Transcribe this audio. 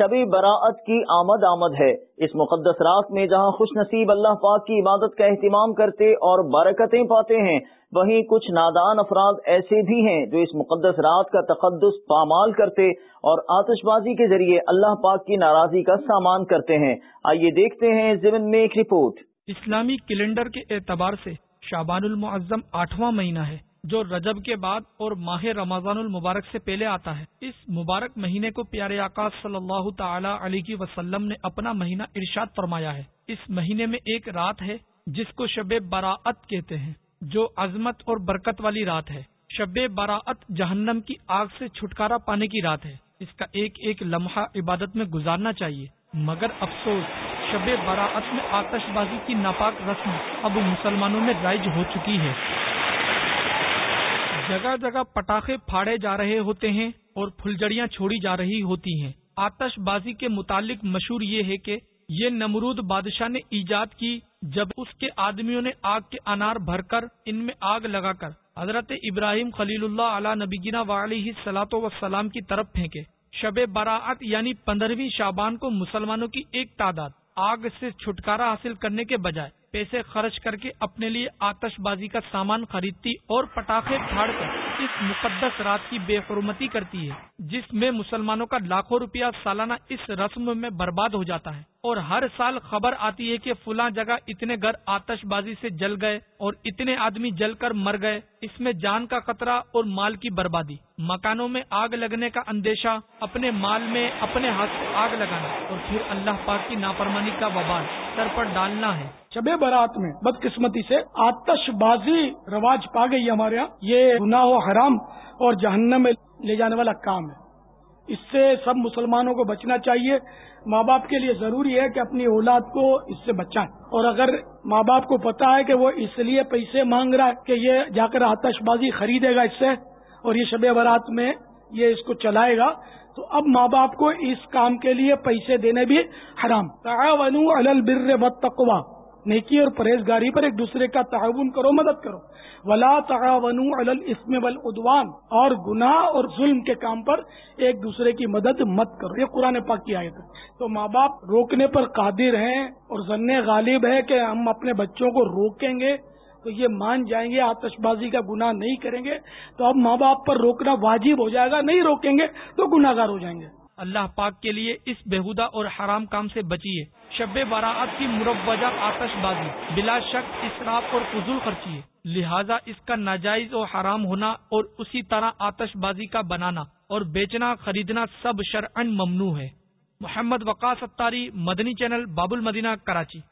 شب براعت کی آمد آمد ہے۔ اس مقدس رات میں جہاں خوش نصیب اللہ پاک کی عبادت کا اہتمام کرتے اور برکتیں پاتے ہیں، وہیں کچھ نادان افراد ایسے بھی ہیں جو اس مقدس رات کا تقدس پامال کرتے اور آتش بازی کے ذریعے اللہ پاک کی ناراضی کا سامان کرتے ہیں۔ آئیے دیکھتے ہیں زمن میں ایک رپورٹ۔ اسلامی کیلنڈر کے اعتبار سے شابان المعظم آٹھواں مہینہ ہے۔ جو رجب کے بعد اور ماہ رمضان المبارک سے پہلے آتا ہے۔ اس مبارک مہینے کو پیارے آقا صلی اللہ تعالی علیہ وسلم نے اپنا مہینہ ارشاد فرمایا ہے۔ اس مہینے میں ایک رات ہے، جس کو شب براعت کہتے ہیں، جو عظمت اور برکت والی رات ہے۔ شب براعت جہنم کی آگ سے چھٹکارا پانے کی رات ہے۔ اس کا ایک ایک لمحہ عبادت میں گزارنا چاہیے۔ مگر افسوس، شب براعت میں آتش بازی کی ناپاک رسم اب مسلمانوں میں رائج ہو چکی ہے۔ جگہ جگہ پٹاخے پھاڑے جا رہے ہوتے ہیں اور پھلجڑیاں چھوڑی جا رہی ہوتی ہیں۔ آتش بازی کے متعلق مشہور یہ ہے کہ یہ نمرود بادشاہ نے ایجاد کی جب اس کے آدمیوں نے آگ کے انار بھر کر ان میں آگ لگا کر حضرت ابراہیم خلیل اللہ علیہ نبینا والی سلاط وسلام کی طرف پھینکے۔ شب براعت یعنی پندرہویں شابان کو مسلمانوں کی ایک تعداد آگ سے چھٹکارا حاصل کرنے کے بجائے پیسے خرچ کر کے اپنے لیے آتش بازی کا سامان خریدتی اور پٹاخے پھاڑ کر اس مقدس رات کی بے حرمتی کرتی ہے، جس میں مسلمانوں کا لاکھوں روپیہ سالانہ اس رسم میں برباد ہو جاتا ہے۔ اور ہر سال خبر آتی ہے کہ فلاں جگہ اتنے گھر آتش بازی سے جل گئے اور اتنے آدمی جل کر مر گئے، اس میں جان کا خطرہ اور مال کی بربادی۔ مکانوں میں آگ لگنے کا اندیشہ، اپنے مال میں اپنے ہاتھ آگ لگانا اور پھر اللہ پاک کی نافرمانی کا وبال۔ سر پر ڈالنا ہے۔ شب برات میں بدقسمتی سے آتش بازی رواج پا گئی ہمارے یہاں، یہ گناہ و حرام اور جہنم میں لے جانے والا کام ہے۔ اس سے سب مسلمانوں کو بچنا چاہیے۔ ماں باپ کے لیے ضروری ہے کہ اپنی اولاد کو اس سے بچائیں۔ اور اگر ماں باپ کو پتا ہے کہ وہ اس لیے پیسے مانگ رہا ہے کہ یہ جا کر آتش بازی خریدے گا اس سے، اور یہ شب برات میں یہ اس کو چلائے گا تو اب ماں باپ کو اس کام کے لیے پیسے دینے بھی حرام۔ تعاونوا علی البر والتقوی۔ نیکی اور پرہیزگاری پر ایک دوسرے کا تعاون کرو، مدد کرو۔ ولا تعاون الاسم والعدوان۔ اور گناہ اور ظلم کے کام پر ایک دوسرے کی مدد مت کرو۔ یہ قرآن پاک کی آیت ہے۔ تو ماں باپ روکنے پر قادر ہیں اور ذن غالب ہے کہ ہم اپنے بچوں کو روکیں گے۔ تو یہ مان جائیں گے آتش بازی کا گناہ نہیں کریں گے، تو اب ماں باپ پر روکنا واجب ہو جائے گا، نہیں روکیں گے تو گناہ گار ہو جائیں گے۔ اللہ پاک کے لیے اس بےحدہ اور حرام کام سے بچیے۔ شب باراعت کی مروجہ آتش بازی بلا شک اسراف اور فضول خرچی ہے۔ لہذا اس کا ناجائز اور حرام ہونا اور اسی طرح آتش بازی کا بنانا اور بیچنا، خریدنا سب شرعن ممنوع ہے۔ محمد وقاص اتاری، مدنی چینل، باب المدینہ، کراچی۔